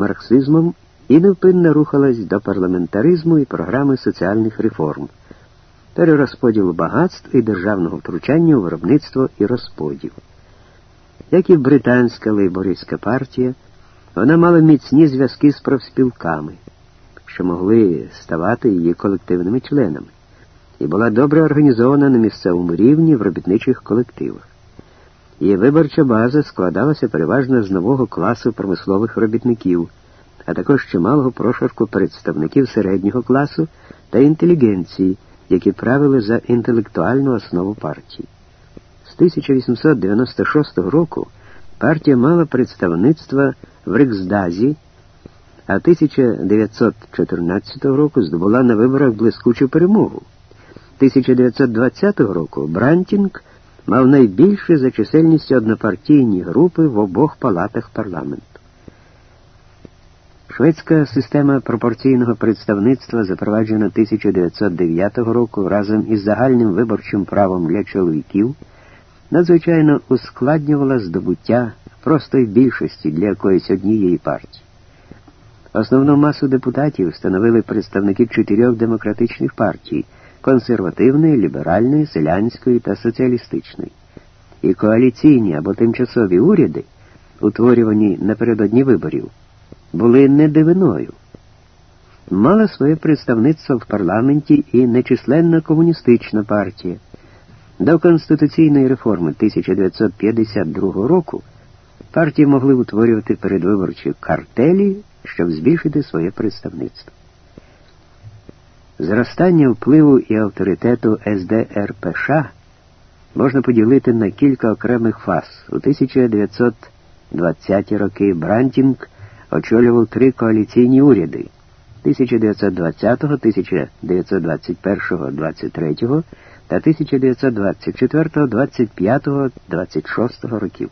марксизмом і невпинно рухалась до парламентаризму і програми соціальних реформ, перерозподілу багатств і державного втручання у виробництво і розподіл. Як і британська лейбористська партія, вона мала міцні зв'язки з профспілками, що могли ставати її колективними членами, і була добре організована на місцевому рівні в робітничих колективах. Її виборча база складалася переважно з нового класу промислових робітників, а також чималого прошарку представників середнього класу та інтелігенції, які правили за інтелектуальну основу партії. З 1896 року партія мала представництво в Риксдазі, а 1914 року здобула на виборах блискучу перемогу. 1920 року Брантінг мав найбільше за чисельністю однопартійні групи в обох палатах парламенту. Шведська система пропорційного представництва, запроваджена 1909 року разом із загальним виборчим правом для чоловіків, надзвичайно ускладнювала здобуття простої більшості для якоїсь однієї партії. Основну масу депутатів становили представники чотирьох демократичних партій консервативної, ліберальної, селянської та соціалістичної. І коаліційні або тимчасові уряди, утворювані напередодні виборів, були не дивиною. Мала своє представництво в парламенті і нечисленна комуністична партія. До конституційної реформи 1952 року партії могли утворювати передвиборчі картелі, щоб збільшити своє представництво. Зростання впливу і авторитету СДРПШ можна поділити на кілька окремих фаз. У 1920-ті роки Брантінг очолював три коаліційні уряди 1920, 1921, 23 та 1924, 25, 26 років.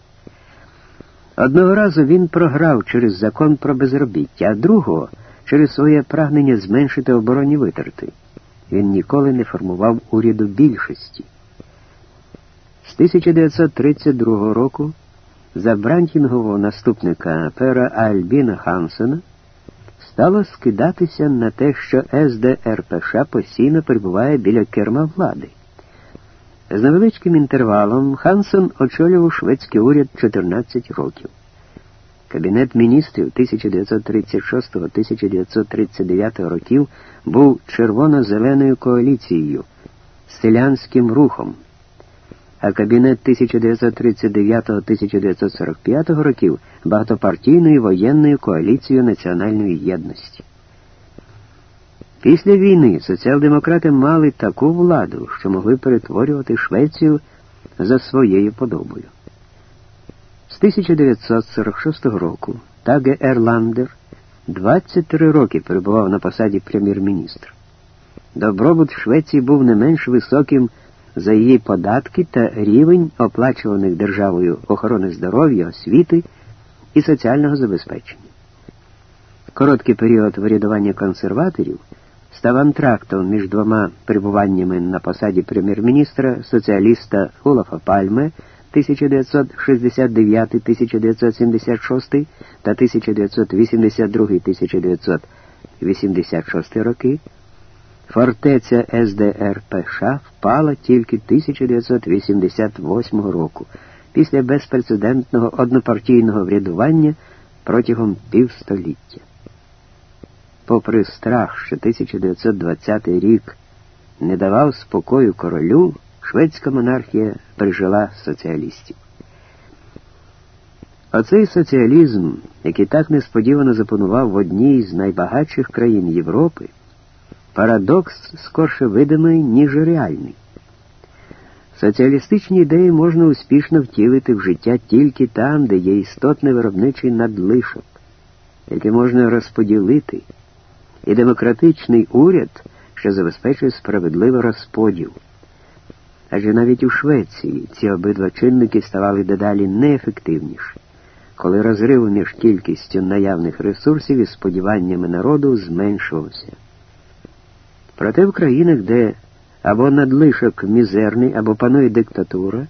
Одного разу він програв через закон про безробіття, а другого через своє прагнення зменшити оборонні витрати. Він ніколи не формував уряду більшості. З 1932 року за Брантінгового наступника Пера Альбіна Хансена стало скидатися на те, що СДРПШ постійно перебуває біля керма влади. З невеличким інтервалом Хансен очолював шведський уряд 14 років. Кабінет міністрів 1936-1939 років був червоно-зеленою коаліцією, селянським рухом, а кабінет 1939-1945 років багатопартійною воєнною коаліцією національної єдності. Після війни соціал-демократи мали таку владу, що могли перетворювати Швецію за своєю подобою. З 1946 року Таге Ерландер 23 роки перебував на посаді прем'єр-міністра. Добробут Швеції був не менш високим за її податки та рівень оплачуваних державою охорони здоров'я, освіти і соціального забезпечення. Короткий період врядування консерваторів став антрактом між двома перебуваннями на посаді прем'єр-міністра соціаліста Олафа Пальме 1969-1976 та 1982-1986 роки. Фортеця СДРПШ впала тільки 1988 року після безпрецедентного однопартійного врядування протягом півстоліття. Попри страх, що 1920 рік не давав спокою королю, шведська монархія пережила соціалістів. Оцей соціалізм, який так несподівано запанував в одній з найбагатших країн Європи, парадокс скорше видимий, ніж реальний. Соціалістичні ідеї можна успішно втілити в життя тільки там, де є істотний виробничий надлишок, який можна розподілити, і демократичний уряд, що забезпечує справедливий розподіл. Адже навіть у Швеції ці обидва чинники ставали дедалі неефективніші, коли розрив між кількістю наявних ресурсів і сподіваннями народу зменшувався. Проте в країнах, де або надлишок мізерний, або панує диктатура,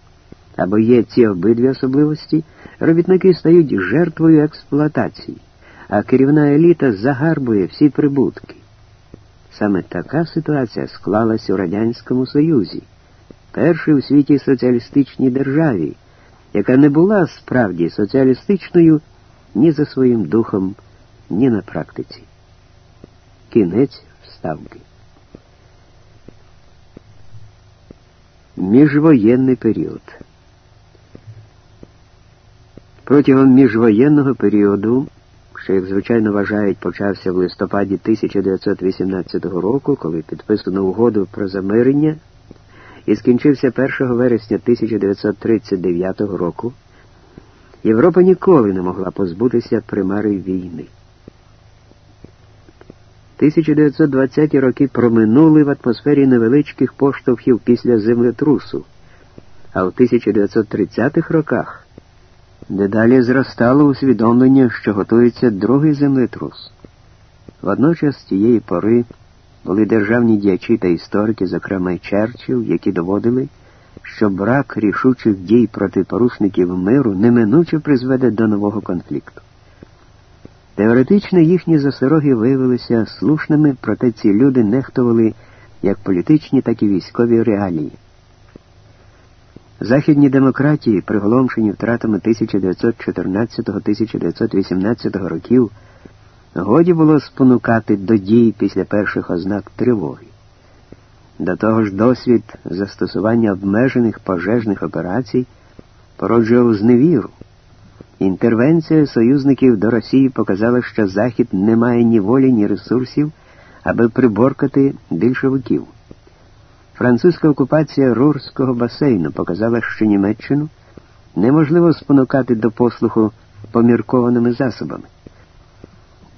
або є ці обидві особливості, робітники стають жертвою експлуатації, а керівна еліта загарбує всі прибутки. Саме така ситуація склалась у Радянському Союзі, першій у світі соціалістичній державі, яка не була справді соціалістичною ні за своїм духом, ні на практиці. Кінець вставки. Міжвоєнний період. Протягом міжвоєнного періоду, що, як звичайно вважають, почався в листопаді 1918 року, коли підписано угоду про замирення, і скінчився 1 вересня 1939 року, Європа ніколи не могла позбутися примари війни. 1920-ті роки проминули в атмосфері невеличких поштовхів після землетрусу, а в 1930-х роках дедалі зростало усвідомлення, що готується другий землетрус. Водночас з тієї пори були державні діячі та історики, зокрема й Черчилл, які доводили, що брак рішучих дій проти порушників миру неминуче призведе до нового конфлікту. Теоретично їхні засороги виявилися слушними, проте ці люди нехтували як політичні, так і військові реалії. Західні демократії, приголомшені втратами 1914-1918 років, годі було спонукати до дій після перших ознак тривоги. До того ж, досвід застосування обмежених пожежних операцій породжував зневіру. Інтервенція союзників до Росії показала, що Захід не має ні волі, ні ресурсів, аби приборкати більшовиків. Французька окупація Рурського басейну показала, що Німеччину неможливо спонукати до послуху поміркованими засобами.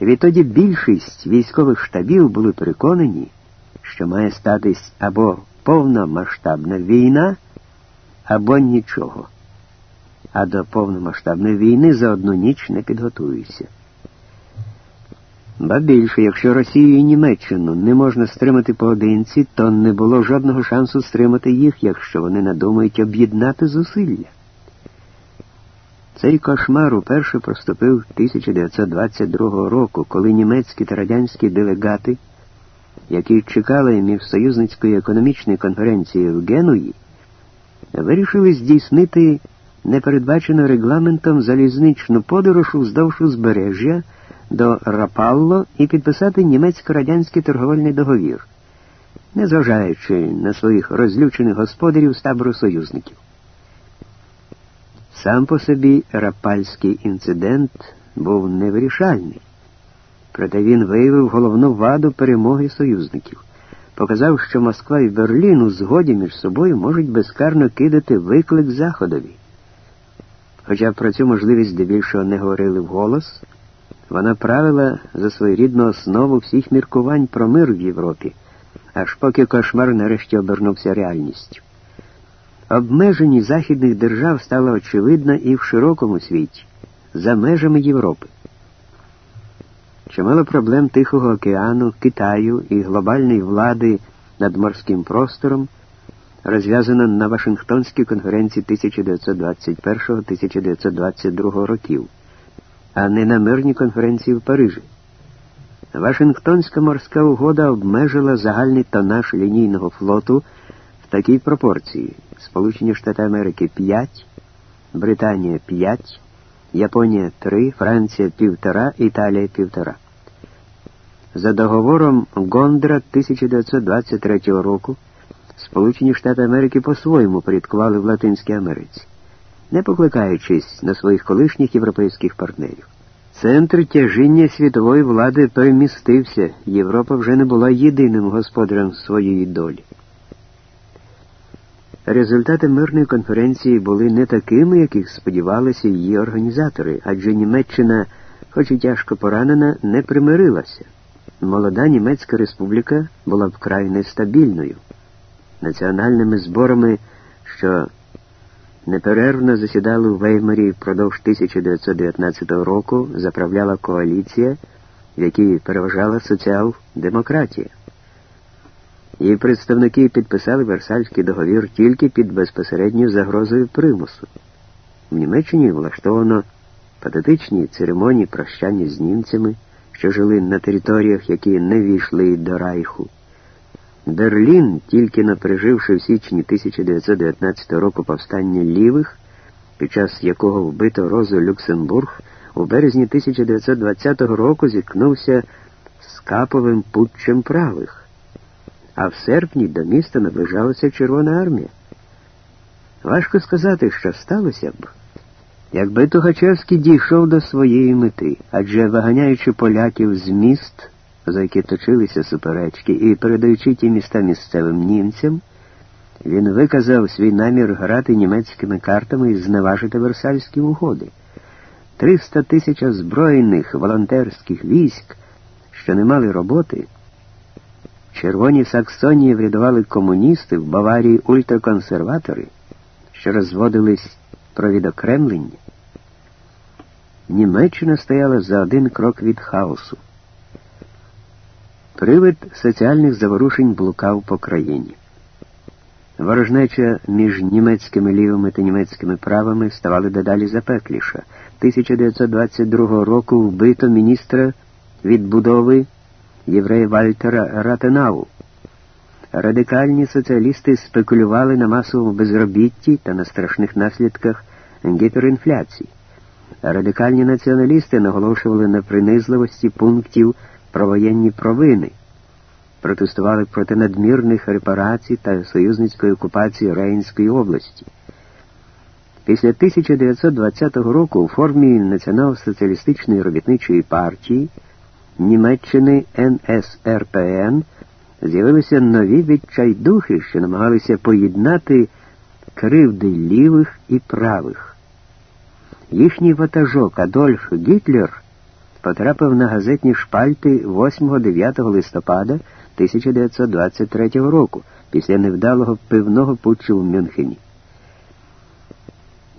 Відтоді більшість військових штабів були переконані, що має статись або повномасштабна війна, або нічого а до повномасштабної війни за одну ніч не підготуюся. Ба більше, якщо Росію і Німеччину не можна стримати поодинці, то не було жодного шансу стримати їх, якщо вони надумають об'єднати зусилля. Цей кошмар уперше проступив 1922 року, коли німецькі та радянські делегати, які чекали міжсоюзницької економічної конференції в Генуї, вирішили здійснити непередбачено регламентом залізничну подорож уздовж узбережжя до Рапалло і підписати німецько-радянський торговельний договір, незважаючи на своїх розлючених господарів з табору союзників. Сам по собі рапальський інцидент був невирішальний, проте він виявив головну ваду перемоги союзників, показав, що Москва і Берлін у згоді між собою можуть безкарно кидати виклик Заходові. Хоча про цю можливість здебільшого не говорили вголос, вона правила за своєрідну основу всіх міркувань про мир в Європі, аж поки кошмар нарешті обернувся реальністю. Обмежені західних держав стало очевидно і в широкому світі, за межами Європи. Чимало проблем Тихого океану, Китаю і глобальної влади над морським простором розв'язана на Вашингтонській конференції 1921-1922 років, а не на мирній конференції в Парижі. Вашингтонська морська угода обмежила загальний тонаж лінійного флоту такій пропорції: Сполучені Штати Америки 5, Британія 5, Японія 3, Франція 1,5, Італія 1,5. За договором Гондра 1923 року. Сполучені Штати Америки по-своєму порядкували в Латинській Америці, не покликаючись на своїх колишніх європейських партнерів. Центр тяжіння світової влади перемістився, Європа вже не була єдиним господарем своєї долі. Результати мирної конференції були не такими, яких сподівалися її організатори, адже Німеччина, хоч і тяжко поранена, не примирилася. Молода Німецька республіка була вкрай нестабільною національними зборами, що неперервно засідали у Веймарі впродовж 1919 року, заправляла коаліція, в якій переважала соціал-демократія. Її представники підписали Версальський договір тільки під безпосередньою загрозою примусу. В Німеччині влаштовано патетичні церемонії прощання з німцями, що жили на територіях, які не війшли до Райху. Берлін, тільки напереживши в січні 1919 року повстання лівих, під час якого вбито Розу Люксембург, у березні 1920 року зіткнувся з каповим путчем правих, а в серпні до міста наближалася Червона армія. Важко сказати, що сталося б, якби Тугачевський дійшов до своєї мети, адже виганяючи поляків з міст, за які точилися суперечки, і передаючи ті міста місцевим німцям, він виказав свій намір грати німецькими картами і зневажити Версальські угоди. Триста тисяч озброєних волонтерських військ, що не мали роботи. Червоні Саксонії врядували комуністи в Баварії ультраконсерватори, що розводились про відокремлення. Німеччина стояла за один крок від хаосу. Привид соціальних заворушень блукав по країні. Ворожнеча між німецькими лівими та німецькими правами ставали дедалі запекліша. 1922 року вбито міністра відбудови єврея Вальтера Ратенау. Радикальні соціалісти спекулювали на масовому безробітті та на страшних наслідках гіперінфляції. Радикальні націоналісти наголошували на принизливості пунктів про воєнні провини протестували проти надмірних репарацій та союзницької окупації Рейнської області. Після 1920 року у формі Націонал-соціалістичної робітничої партії Німеччини НСРПН з'явилися нові відчайдухи, що намагалися поєднати кривди лівих і правих. Їхній ватажок Адольф Гітлер потрапив на газетні шпальти 8-9 листопада 1923 року після невдалого пивного путчу в Мюнхені.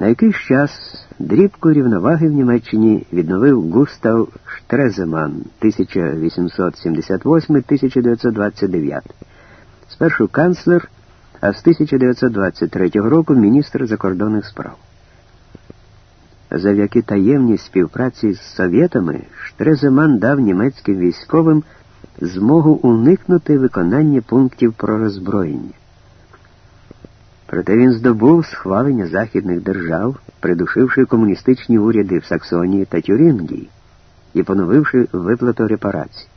На якийсь час дрібку рівноваги в Німеччині відновив Густав Штреземан 1878-1929. Спершу канцлер, а з 1923 року міністр закордонних справ. Завдяки таємній співпраці з совєтами Штреземан дав німецьким військовим змогу уникнути виконання пунктів про роззброєння. Проте він здобув схвалення західних держав, придушивши комуністичні уряди в Саксонії та Тюрінгії і поновивши виплату репарацій.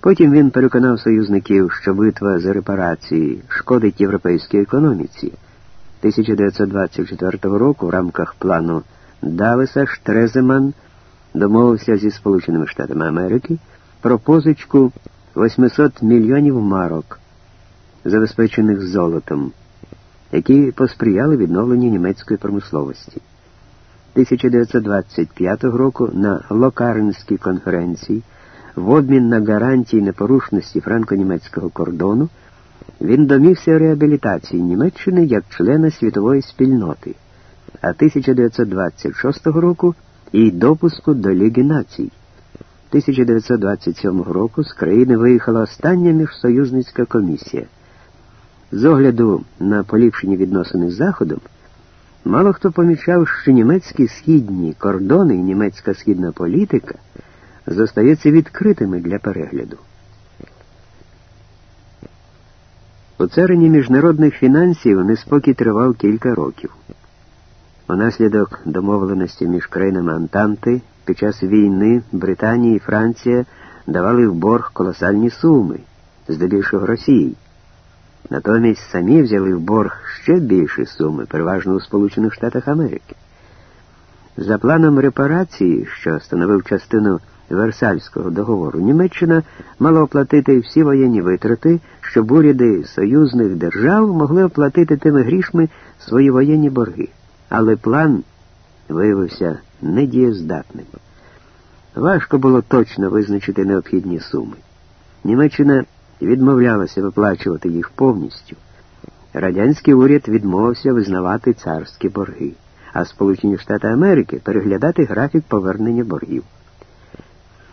Потім він переконав союзників, що битва за репарації шкодить європейській економіці. 1924 року в рамках плану Давеса Штреземан домовився зі Сполученими Штатами Америки про позичку 800 мільйонів марок, забезпечених золотом, які посприяли відновленню німецької промисловості. 1925 року на Локарнській конференції в обмін на гарантії непорушності франко-німецького кордону він домігся реабілітації Німеччини як члена світової спільноти, а 1926 року і допуску до Ліги націй. 1927 року з країни виїхала остання міжсоюзницька комісія. З огляду на поліпшені відносини з Заходом, мало хто помічав, що німецькі східні кордони і німецька східна політика зостаються відкритими для перегляду. У царині міжнародних фінансів неспокій тривав кілька років. Унаслідок домовленості між країнами Антанти під час війни Британія і Франція давали в борг колосальні суми, здебільшого Росії. Натомість самі взяли в борг ще більші суми, переважно у Сполучених Штатах Америки. За планом репарації, що становив частину Версальського договору, Німеччина мала оплатити всі воєнні витрати, щоб уряди союзних держав могли оплатити тими грішми свої воєнні борги. Але план виявився недієздатним. Важко було точно визначити необхідні суми. Німеччина відмовлялася виплачувати їх повністю. Радянський уряд відмовився визнавати царські борги, а Сполучені Штати Америки переглядати графік повернення боргів.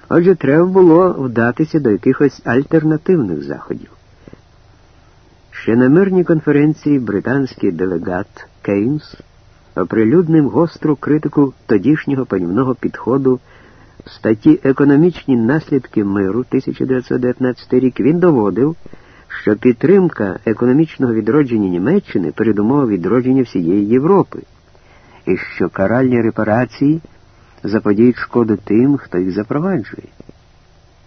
Отже, треба було вдатися до якихось альтернативних заходів. Ще на мирній конференції британський делегат Кейнс оприлюднив гостру критику тодішнього панівного підходу в статті Економічні наслідки миру 1919 рік він доводив, що підтримка економічного відродження Німеччини передумова відродження всієї Європи, і що каральні репарації заподіють шкоду тим, хто їх запроваджує.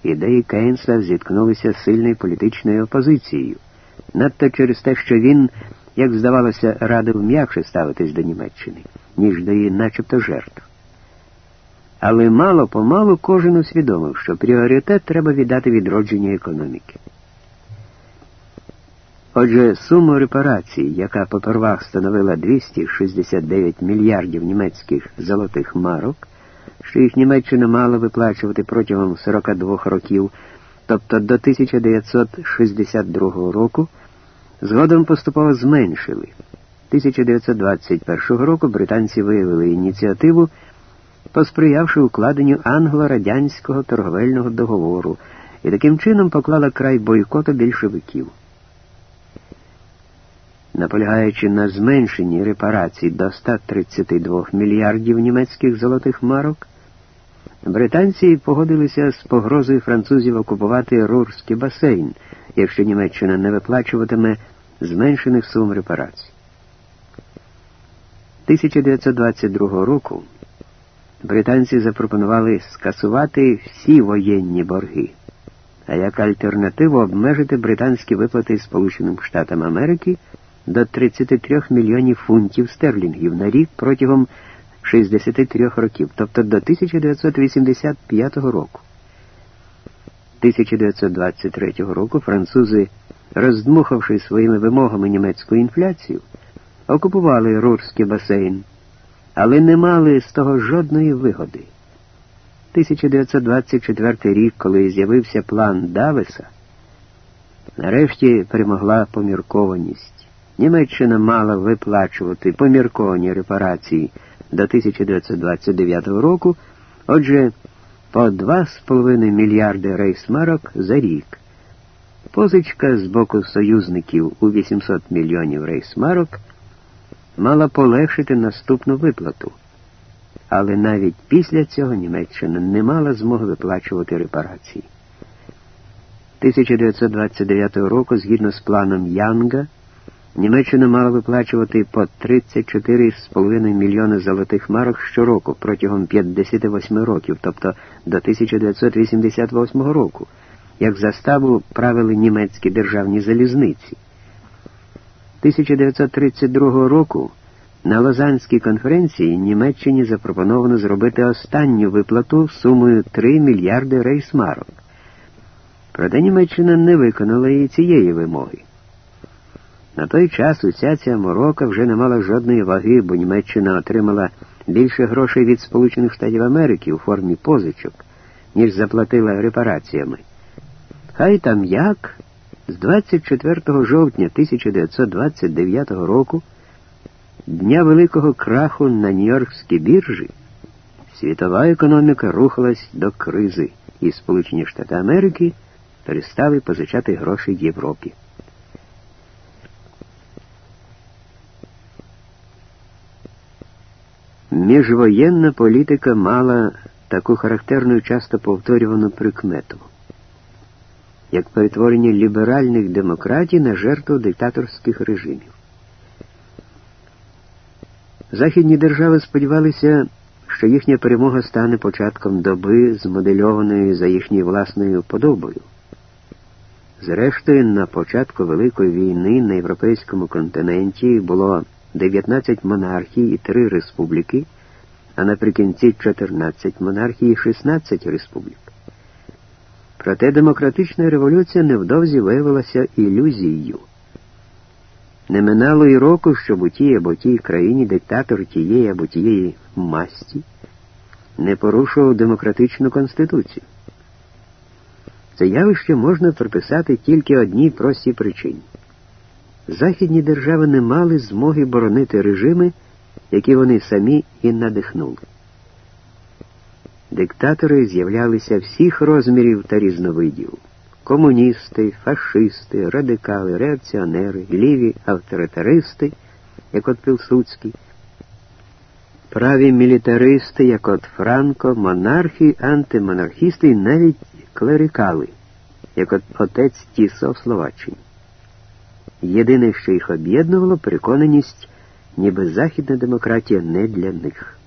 Ідеї Кейнса зіткнулися з сильною політичною опозицією, надто через те, що він, як здавалося, радив м'якше ставитись до Німеччини, ніж до її начебто жертв. Але мало помалу кожен усвідомив, що пріоритет треба віддати відродженню економіки. Отже, сума репарацій, яка попервах становила 269 мільярдів німецьких золотих марок, що їх Німеччина мала виплачувати протягом 42 років, тобто до 1962 року, згодом поступово зменшили. 1921 року британці виявили ініціативу, посприявши укладенню англо-радянського торговельного договору, і таким чином поклала край бойкоту більшовиків. Наполягаючи на зменшенні репарацій до 132 мільярдів німецьких золотих марок, британці погодилися з погрозою французів окупувати Рурський басейн, якщо Німеччина не виплачуватиме зменшених сум репарацій. 1922 року британці запропонували скасувати всі воєнні борги, а як альтернативу обмежити британські виплати Сполученим Штатам Америки до 33 мільйонів фунтів стерлінгів на рік протягом 63 років, тобто до 1985 року. 1923 року французи, роздмухавши своїми вимогами німецьку інфляцію, окупували Рурський басейн, але не мали з того жодної вигоди. 1924 рік, коли з'явився план Давеса, нарешті перемогла поміркованість. Німеччина мала виплачувати помірковані репарації до 1929 року, отже, по 2,5 мільярди рейсмарок за рік. Позичка з боку союзників у 800 мільйонів рейсмарок мала полегшити наступну виплату. Але навіть після цього Німеччина не мала змоги виплачувати репарації. 1929 року, згідно з планом Янга, Німеччина мала виплачувати по 34,5 мільйони золотих марок щороку протягом 58 років, тобто до 1988 року, як заставу правили німецькі державні залізниці. 1932 року на Лозанській конференції Німеччині запропоновано зробити останню виплату сумою 3 мільярди рейсмарок. Проте Німеччина не виконала і цієї вимоги. На той час уся ця морока вже не мала жодної ваги, бо Німеччина отримала більше грошей від Сполучених Штатів Америки у формі позичок, ніж заплатила репараціями. Хай там як, з 24 жовтня 1929 року, дня великого краху на Нью-Йоркській біржі, світова економіка рухалась до кризи, і Сполучені Штати Америки перестали позичати гроші Європі. Міжвоєнна політика мала таку характерну часто повторювану прикмету, як перетворення ліберальних демократій на жертву диктаторських режимів. Західні держави сподівалися, що їхня перемога стане початком доби, змодельованої за їхньою власною подобою. Зрештою, на початку Великої війни на європейському континенті було 19 монархій і 3 республіки, а наприкінці 14 монархій і 16 республік. Проте демократична революція невдовзі виявилася ілюзією. Не минало й року, щоб у тій або тій країні диктатор тієї або тієї масті не порушував демократичну конституцію. Це явище можна приписати тільки одній простій причині. Західні держави не мали змоги боронити режими, які вони самі і надихнули. Диктатори з'являлися всіх розмірів та різновидів комуністи, фашисти, радикали, реакціонери, ліві авторитаристи, як от Пілсуцький, праві мілітаристи, як от Франко, монархи, антимонархісти і навіть клерикали, як от отець Тісо в Словаччині. Єдине, що їх об'єднувало, переконаність, ніби західна демократія не для них.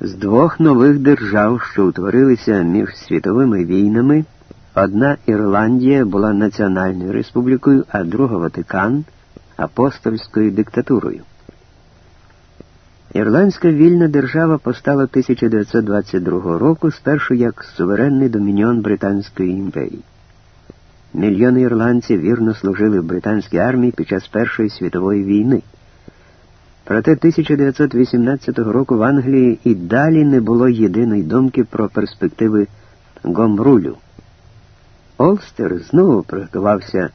З двох нових держав, що утворилися між світовими війнами, одна Ірландія була національною республікою, а друга Ватикан апостольською диктатурою. Ірландська вільна держава постала 1922 року спершу як суверенний домініон Британської імперії. Мільйони ірландців вірно служили в британській армії під час Першої світової війни. Проте 1918 року в Англії і далі не було єдиної думки про перспективи Гомрулю. Олстер знову приготувався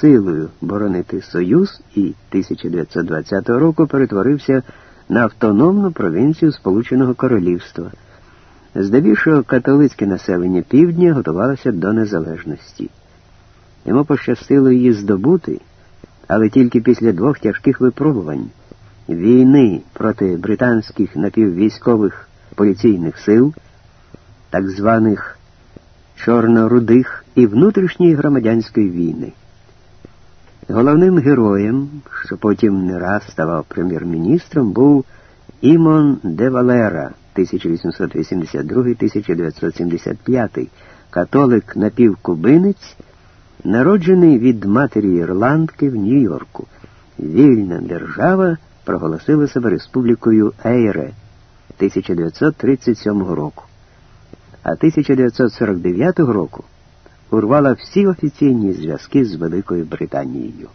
силою боронити Союз і 1920 року перетворився на автономну провінцію Сполученого Королівства. Здебільшого католицьке населення півдня готувалося до незалежності. Йому пощастило її здобути, але тільки після двох тяжких випробувань війни проти британських напіввійськових поліційних сил, так званих чорно-рудих і внутрішньої громадянської війни. Головним героєм, що потім не раз ставав прем'єр-міністром, був Імон де Валера 1882-1975, католик напівкубинець, народжений від матері Ірландки в Нью-Йорку. Вільна держава проголосила себе республікою Ейре 1937 року, а 1949 року урвала всі офіційні зв'язки з Великою Британією.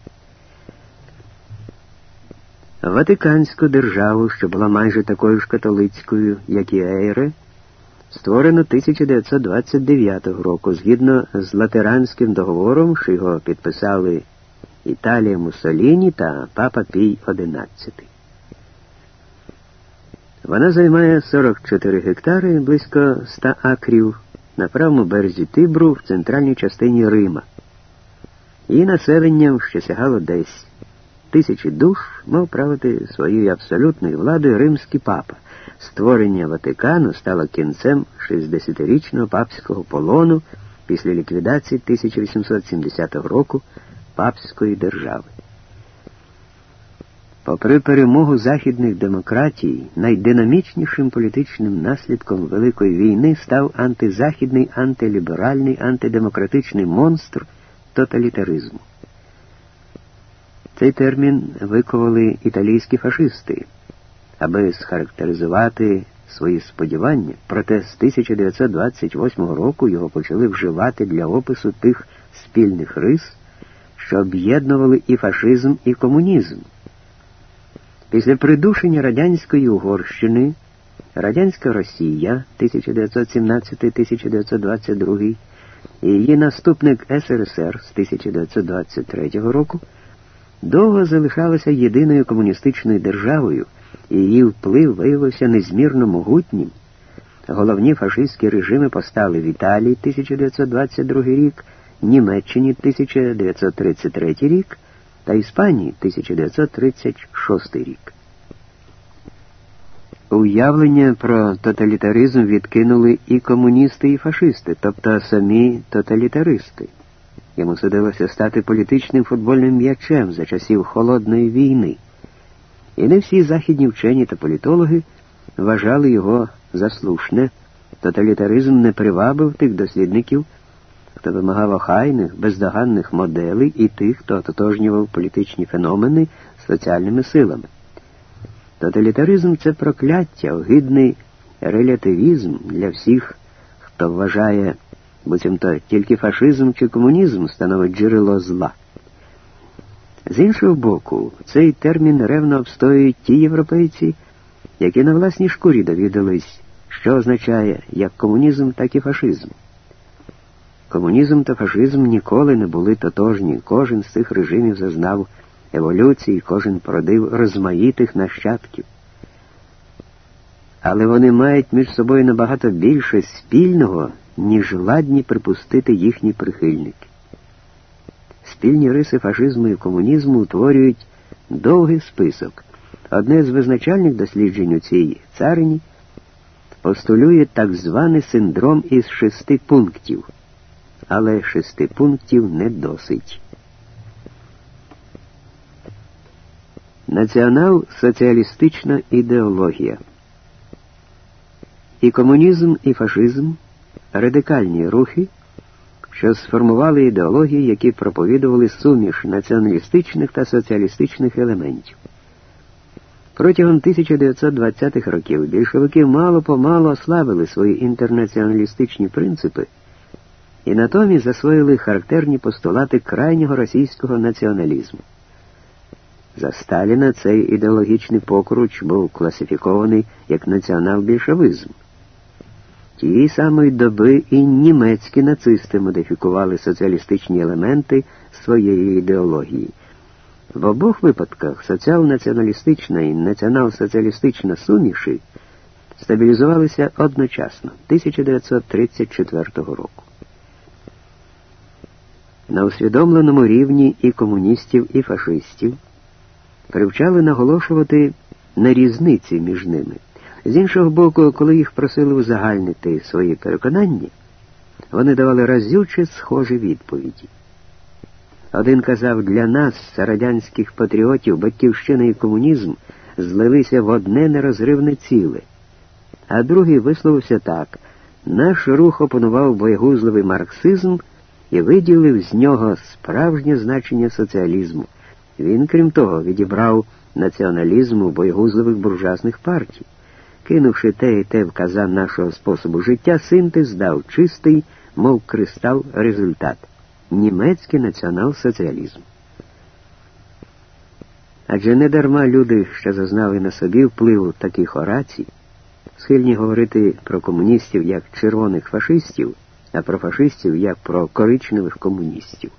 Ватиканську державу, що була майже такою ж католицькою, як і Ейре, створено 1929 року згідно з Латеранським договором, що його підписали Італія Муссоліні та Папа Пій XI. Вона займає 44 гектари близько 100 акрів на правому березі Тибру в центральній частині Рима. Її населенням, що сягало десь тисячі душ, мав правити своєю абсолютною владою римський папа. Створення Ватикану стало кінцем 60-річного папського полону після ліквідації 1870 року папської держави. Попри перемогу західних демократій, найдинамічнішим політичним наслідком Великої війни став антизахідний, антиліберальний, антидемократичний монстр тоталітаризму. Цей термін виковали італійські фашисти, аби схарактеризувати свої сподівання, проте з 1928 року його почали вживати для опису тих спільних рис, що об'єднували і фашизм, і комунізм. Після придушення радянської Угорщини Радянська Росія 1917-1922 і її наступник СРСР з 1923 року довго залишалася єдиною комуністичною державою, і її вплив виявився незмірно могутнім. Головні фашистські режими постали в Італії 1922 рік, Німеччині 1933 рік та Іспанії 1936 рік. Уявлення про тоталітаризм відкинули і комуністи, і фашисти, тобто самі тоталітаристи. Йому судилося стати політичним футбольним м'ячем за часів холодної війни. І не всі західні вчені та політологи вважали його за слушне. Тоталітаризм не привабив тих дослідників хто вимагав охайних, бездоганних моделей і тих, хто ототожнював політичні феномени соціальними силами. Тоталітаризм це прокляття, огидний релятивізм для всіх, хто вважає, буцімто тільки фашизм чи комунізм становить джерело зла. З іншого боку, цей термін ревно обстоюють ті європейці, які на власній шкурі довідались, що означає як комунізм, так і фашизм. Комунізм та фашизм ніколи не були тотожні. Кожен з цих режимів зазнав еволюції, кожен породив розмаїтих нащадків. Але вони мають між собою набагато більше спільного, ніж ладні припустити їхні прихильники. Спільні риси фашизму і комунізму утворюють довгий список. Одне з визначальних досліджень у цій царині постулює так званий синдром із шести пунктів. Але шести пунктів не досить. Націонал-соціалістична ідеологія. І комунізм, і фашизм радикальні рухи, що сформували ідеології, які проповідували суміш націоналістичних та соціалістичних елементів. Протягом 1920-х років більшовики мало помалу ослабили свої інтернаціоналістичні принципи і натомість засвоїли характерні постулати крайнього російського націоналізму. За Сталіна цей ідеологічний покруч був класифікований як націонал-більшовизм. Тієї самої доби і німецькі нацисти модифікували соціалістичні елементи своєї ідеології. В обох випадках соціал-націоналістична і націонал-соціалістична суміші стабілізувалися одночасно 1934 року. На усвідомленому рівні і комуністів, і фашистів привчали наголошувати на різниці між ними. З іншого боку, коли їх просили узагальнити свої переконання, вони давали разюче схожі відповіді. Один казав, для нас, радянських патріотів, батьківщина і комунізм злилися в одне нерозривне ціле, а другий висловився так наш рух опанував боєгузливий марксизм і виділив з нього справжнє значення соціалізму. Він, крім того, відібрав націоналізм у буржуазних партій. Кинувши те і те в казан нашого способу життя, синтез дав чистий, мов кристал, результат німецький націонал-соціалізм. Адже не дарма люди, що зазнали на собі впливу таких орацій, схильні говорити про комуністів як червоних фашистів, а про фашистів як про коричневих комуністів.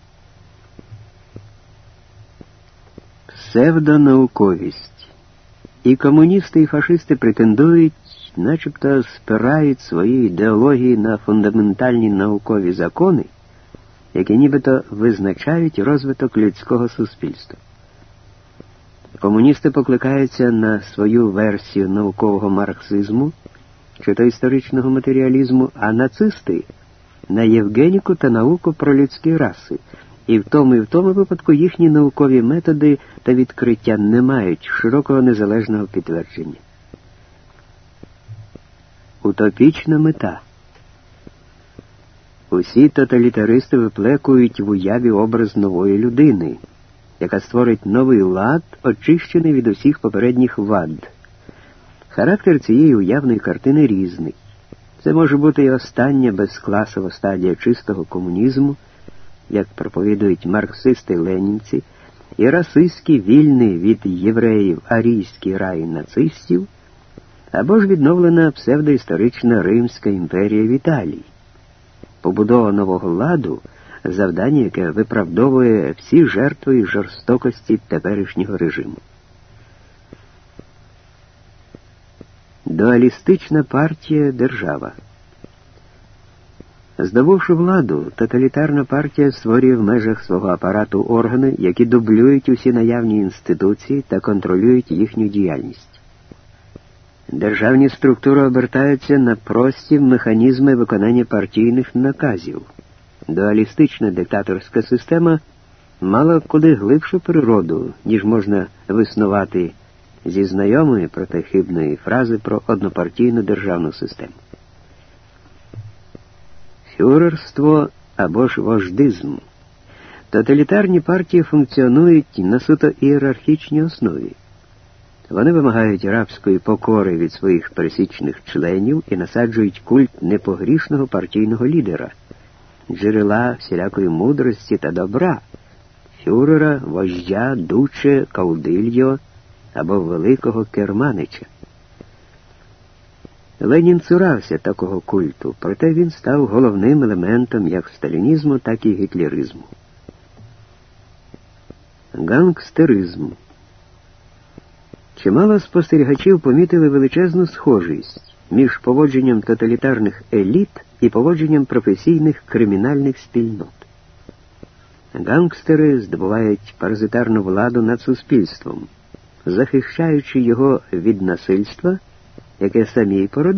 Псевдонауковість. І комуністи, і фашисти претендують, начебто спирають свої ідеології на фундаментальні наукові закони, які нібито визначають розвиток людського суспільства. Комуністи покликаються на свою версію наукового марксизму чи то історичного матеріалізму, а нацисти на Євгеніку та науку про людські раси. І в тому і в тому випадку їхні наукові методи та відкриття не мають широкого незалежного підтвердження. Утопічна мета. Усі тоталітаристи виплекують в уяві образ нової людини, яка створить новий лад, очищений від усіх попередніх вад. Характер цієї уявної картини різний. Це може бути і остання безкласова стадія чистого комунізму як проповідують марксисти ленінці, і расистський вільний від євреїв арійський рай нацистів, або ж відновлена псевдоісторична Римська імперія в Італії, побудова нового ладу, завдання, яке виправдовує всі жертви і жорстокості теперішнього режиму. Дуалістична партія держава. Здобувши владу, тоталітарна партія створює в межах свого апарату органи, які дублюють усі наявні інституції та контролюють їхню діяльність. Державні структури обертаються на прості механізми виконання партійних наказів. Дуалістична диктаторська система мала куди глибшу природу, ніж можна виснувати зі знайомої проте хибної фрази про однопартійну державну систему фюрерство або ж вождизм. Тоталітарні партії функціонують на суто ієрархічній основі. Вони вимагають рабської покори від своїх пересічних членів і насаджують культ непогрішного партійного лідера, джерела всілякої мудрості та добра, фюрера, вождя, дуче, каудильо або великого керманича. Ленін цурався такого культу, проте він став головним елементом як сталінізму, так і гітлеризму. Гангстеризм. Чимало спостерігачів помітили величезну схожість між поводженням тоталітарних еліт і поводженням професійних кримінальних спільнот. Гангстери здобувають паразитарну владу над суспільством, захищаючи його від насильства, яке самі породили.